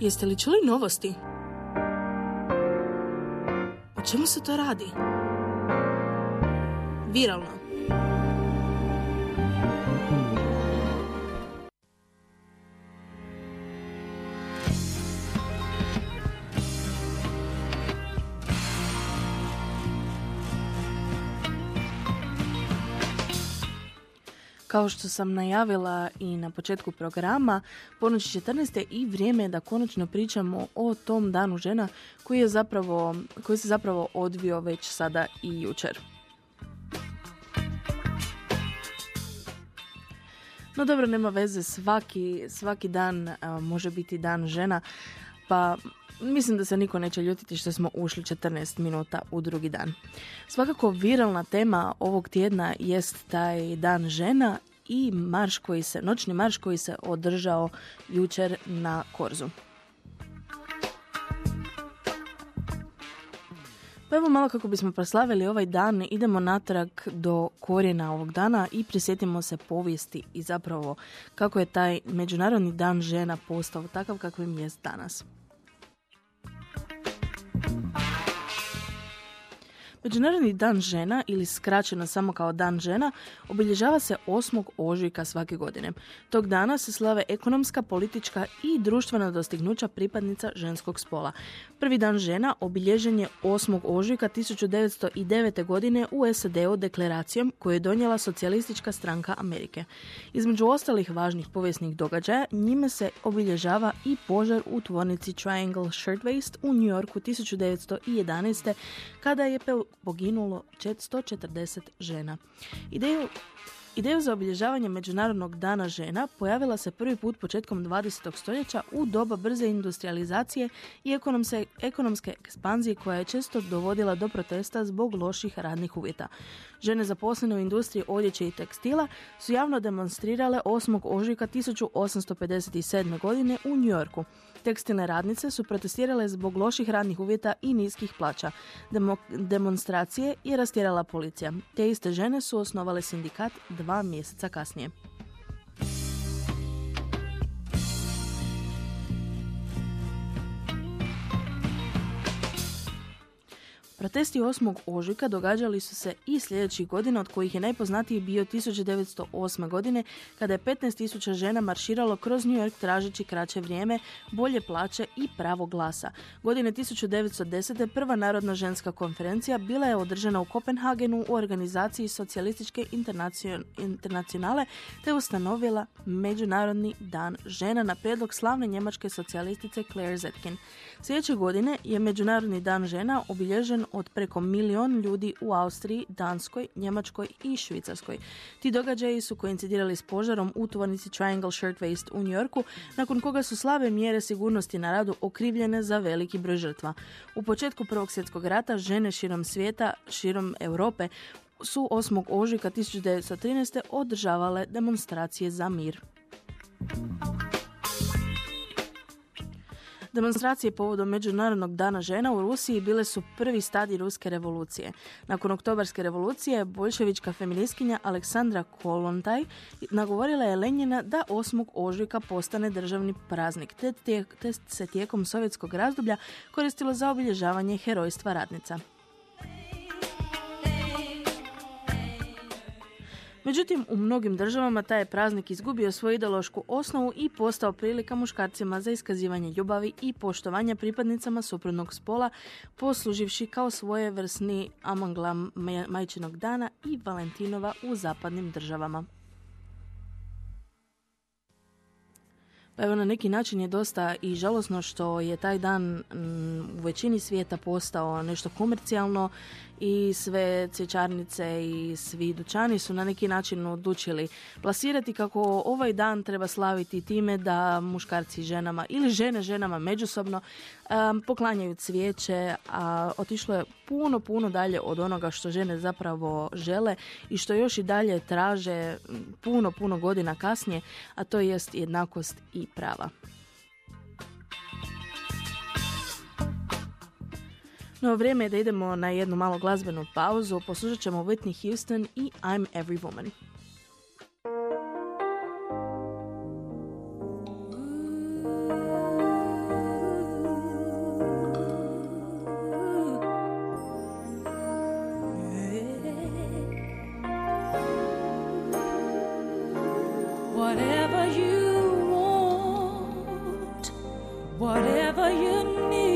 Jeste li čuli novosti? O čemu se to radi? Viralno. Kao što sam najavila i na početku programa, ponoći 14. i vrijeme je da konačno pričamo o tom danu žena koji, je zapravo, koji se zapravo odvio već sada i jučer. No dobro, nema veze, svaki, svaki dan može biti dan žena, pa Mislim da se niko neće ljutiti što smo ušli 14 minuta u drugi dan. Svakako viralna tema ovog tjedna jest taj dan žena i marš koji se, noćni marš koji se održao jučer na Korzu. Pa evo malo kako bismo proslavili ovaj dan, idemo natrag do korijena ovog dana i prisjetimo se povijesti i zapravo kako je taj Međunarodni dan žena postao takav kakvim je danas. Međunarodni dan žena ili skraćeno samo kao dan žena obilježava se 8. ožujka svake godine. Tog dana se slave ekonomska, politička i društvena dostignuća pripadnica ženskog spola. Prvi dan žena obilježen je 8. ožujka 1909. godine u SAD-u deklaracijom koju je donijela socijalistička stranka Amerike. Između ostalih važnih povijesnih događaja njime se obilježava i požar u tvornici Triangle Shirtwaist u New Yorku 1911. kada je poginulo 140 žena. Ideju Ideju za obilježavanje Međunarodnog dana žena pojavila se prvi put početkom 20. stoljeća u doba brze industrializacije i ekonomske, ekonomske ekspanzije koja je često dovodila do protesta zbog loših radnih uvjeta. Žene zaposlene u industriji odjeće i tekstila su javno demonstrirale 8. ožujka 1857. godine u New Yorku. Tekstilne radnice su protestirale zbog loših radnih uvjeta i niskih plaća. demonstracije je rastjerala policija. Te iste žene su osnovale sindikat dva mjeseca kasnije. Protesti 8. ožujka događali su se i sljedećih godina, od kojih je najpoznatiji bio 1908. godine, kada je 15.000 žena marširalo kroz New York tražeći kraće vrijeme, bolje plaće i pravo glasa. Godine 1910. prva narodna ženska konferencija bila je održana u Kopenhagenu u organizaciji socijalističke internacionale te ustanovila Međunarodni dan žena na prijedlog slavne njemačke socijalistice Claire Zetkin. Sljedeće godine je Međunarodni dan žena obilježen od preko milion ljudi u Austriji, Danskoj, Njemačkoj i Švicarskoj. Ti događaji su koincidirali s požarom u tvornici Triangle Shirtwaist u New Yorku, nakon koga su slabe mjere sigurnosti na radu okrivljene za veliki broj žrtva. U početku Prvog svjetskog rata žene širom svijeta, širom Europe, su 8. ožujka 1913. održavale demonstracije za mir. Demonstracije povodom Međunarodnog dana žena u Rusiji bile su prvi stadij ruske revolucije. Nakon oktobarske revolucije, bolševička feministkinja Aleksandra Kolontaj nagovorila je Lenjina da 8. ožujka postane državni praznik, te, te se tijekom sovjetskog razdoblja koristilo za obilježavanje herojstva radnica. Međutim, u mnogim državama taj je praznik izgubio svoju ideološku osnovu i postao prilika muškarcima za iskazivanje ljubavi i poštovanja pripadnicama suprotnog spola, posluživši kao svoje vrsni amanglam majčinog dana i Valentinova u zapadnim državama. Pa evo na neki način je dosta i žalosno što je taj dan u većini svijeta postao nešto komercijalno i sve cvjećarnice i svi dućani su na neki način odlučili plasirati kako ovaj dan treba slaviti time da muškarci ženama ili žene ženama međusobno um, poklanjaju cvijeće, a otišlo je puno, puno dalje od onoga što žene zapravo žele i što još i dalje traže puno, puno godina kasnije, a to jest jednakost i prava. No vrijeme je da idemo na jednu malo glazbenu pauzu, poslušat ćemo Whitney Houston i I'm Every Woman. whatever you want, whatever you need.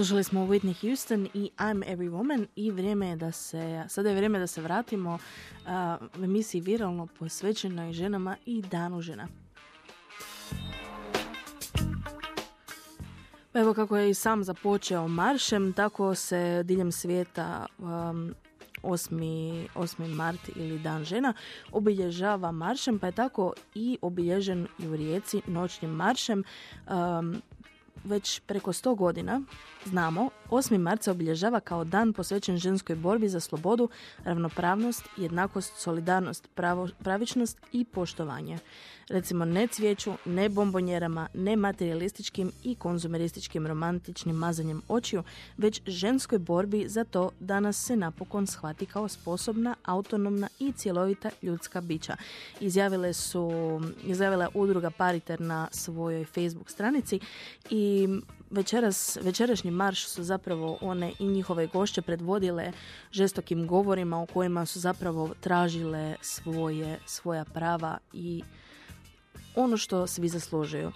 Slušali smo Whitney Houston i I'm Every Woman i vrijeme je da se, sada je vrijeme da se vratimo uh, emisiji Viralno posvećenoj ženama i danu žena. Pa evo kako je i sam započeo maršem, tako se diljem svijeta um, 8. 8. mart ili Dan žena obilježava maršem, pa je tako i obilježen i u Rijeci noćnim maršem. Um, već preko 100 godina, znamo, 8. marca obilježava kao dan posvećen ženskoj borbi za slobodu, ravnopravnost, jednakost, solidarnost, pravo, pravičnost i poštovanje recimo ne cvijeću, ne bombonjerama, ne materialističkim i konzumerističkim romantičnim mazanjem očiju, već ženskoj borbi za to da nas se napokon shvati kao sposobna, autonomna i cjelovita ljudska bića. Izjavile su, izjavila udruga Pariter na svojoj Facebook stranici i večeras, večerašnji marš su zapravo one i njihove gošće predvodile žestokim govorima u kojima su zapravo tražile svoje, svoja prava i ono što svi zaslužuju.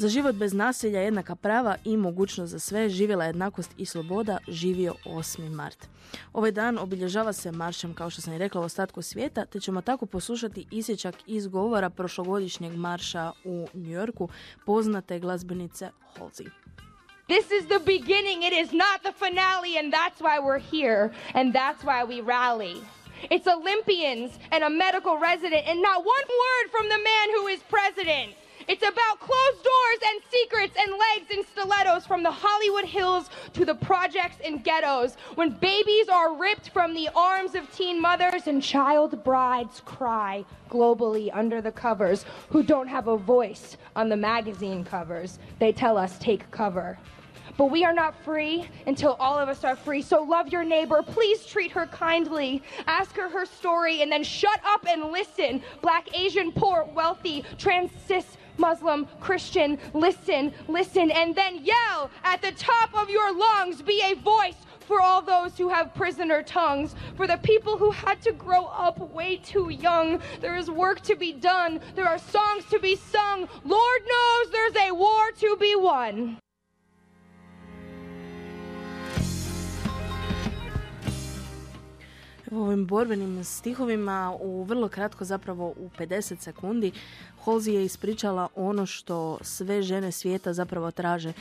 Za život bez nasilja, jednaka prava i mogućnost za sve, živjela jednakost i sloboda, živio 8. mart. Ovaj dan obilježava se maršem, kao što sam i rekla, u ostatku svijeta, te ćemo tako poslušati isječak iz govora prošlogodišnjeg marša u New Yorku, poznate glazbenice Halsey. This is the beginning, it is not the finale, and that's why we're here, and that's why we rally. It's Olympians and a medical resident, and not one word from the man who is president. It's about closed doors and secrets and legs and stilettos from the Hollywood Hills to the projects and ghettos. When babies are ripped from the arms of teen mothers and child brides cry globally under the covers who don't have a voice on the magazine covers, they tell us take cover. But we are not free until all of us are free. So love your neighbor. Please treat her kindly. Ask her her story and then shut up and listen. Black, Asian, poor, wealthy, trans, cis, Muslim, Christian, listen, listen, and then yell at the top of your lungs. Be a voice for all those who have prisoner tongues, for the people who had to grow up way too young. There is work to be done, there are songs to be sung. Lord knows there's a war to be won. U ovim borbenim stihovima u vrlo kratko zapravo u 50 sekundi Holzi je ispričala ono što sve žene svijeta zapravo traže.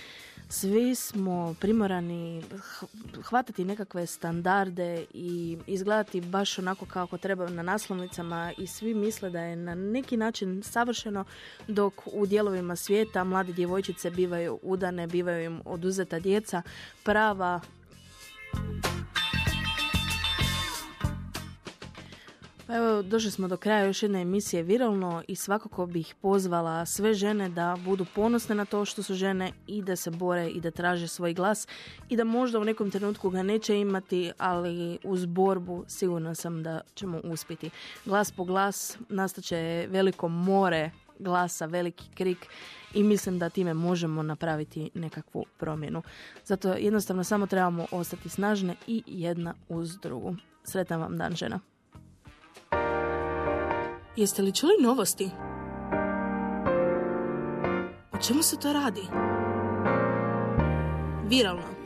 Svi smo primorani hvatati nekakve standarde i izgledati baš onako kako treba na naslovnicama i svi misle da je na neki način savršeno dok u dijelovima svijeta mlade djevojčice bivaju udane, bivaju im oduzeta djeca, prava evo, došli smo do kraja još jedne emisije Viralno i svakako bih pozvala sve žene da budu ponosne na to što su žene i da se bore i da traže svoj glas i da možda u nekom trenutku ga neće imati, ali uz borbu sigurna sam da ćemo uspjeti. Glas po glas nastaće veliko more glasa, veliki krik i mislim da time možemo napraviti nekakvu promjenu. Zato jednostavno samo trebamo ostati snažne i jedna uz drugu. Sretan vam dan žena. Jeste li čuli novosti? O čemu se to radi? Viralno.